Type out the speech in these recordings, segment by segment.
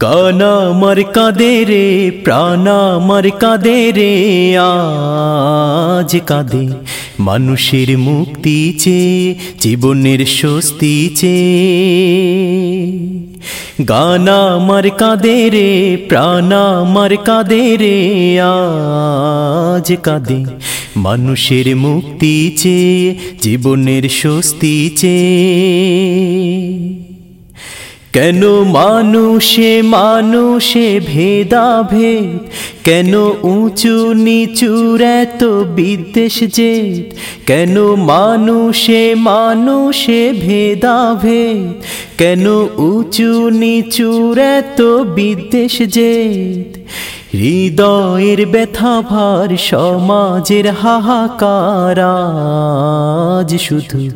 গানা মার কাঁদে প্রাণা মার কাঁদে রে, আজ কাঁদে। মানুষের মুক্তি চে, জীবনের স্বস্তি চে। গানা মার কাঁদে রে, প্রাণা মার কাঁদে আজ কাঁদে। মানুষের মুক্তি চে, জীবনের স্বস্তি চে। কেন মানুষে মানুষে ভেদাভেদ? কেন উঁচু নিচুর এত বিদ্বেষ যে কেন মানুষে মানুষে ভেদাভেদ? কেন উঁচু নিচুর এত বিদ্বেষ যে হৃদয়ের ব্যথা ভার সমাজের হাহাকার শুধু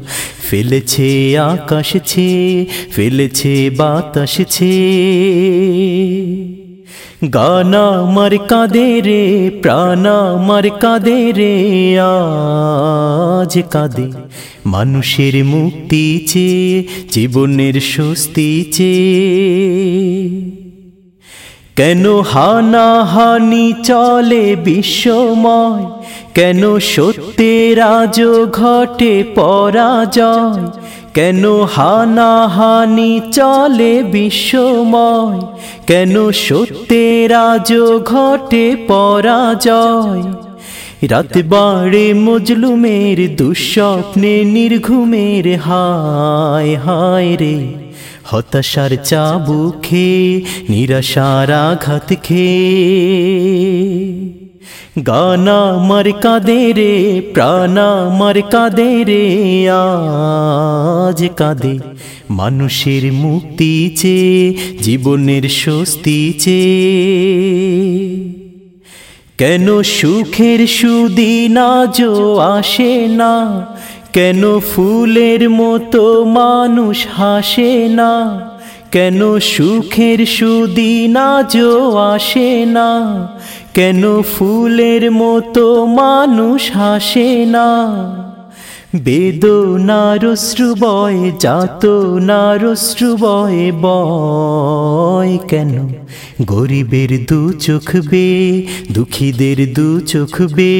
ফেলেছে আকাশ ছে, ফেলেছে বাতাস ছে। গানা মার কাঁদে রে, প্রাণা মার কাঁদে রে, আজ কাঁদে মানুষের মুক্তি চে জীবনের স্বস্তি চে কেন হানাহানি চলে বিশ্বময়? কেন সত্যের আজ ঘটে পরাজয়? কেন হানাহানি চলে বিশ্বময়? কেন সত্যের আজ ঘটে পরাজয়? রাত বাড়ে মজলুমের দুঃস্বপ্নে নির্ঘুমের হায় হায় রে। হতাশার চাবুখে নিরাশার আঘাত খে গানা মার কাঁদে রে, প্রাণা মার কাঁদে রে, আজ কাঁদে মানুষের মুক্তি চে জীবনের স্বস্তি চে কেন সুখের সুদিন আজও আসে না? কেন ফুলের মতো মানুষ হাসে না? কেন সুখের সুদিন আজও আসে না? কেন ফুলের মতো মানুষ হাসে না? বেদনার শ্রুবয় যাত নার শ্রুবয় বয় কেন? গরিবের দু চোখ বে, দুঃখীদের দু চোখ বে।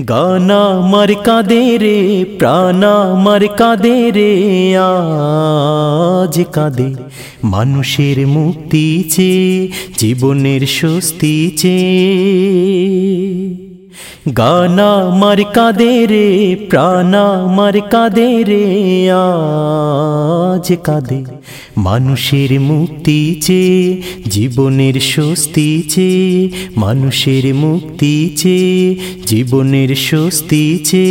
গানা মার কাঁদে রে, প্রাণা মার কাঁদে রে, আজ কাঁদে মানুষের মুক্তি চে জীবনের স্বস্তি চে গানা মার কাঁদে রে, প্রাণা মার কাঁদে রে আজ কাঁদে মানুষের মুক্তি চে জীবনের স্বস্তি চে মানুষের মুক্তি চে জীবনের স্বস্তি চে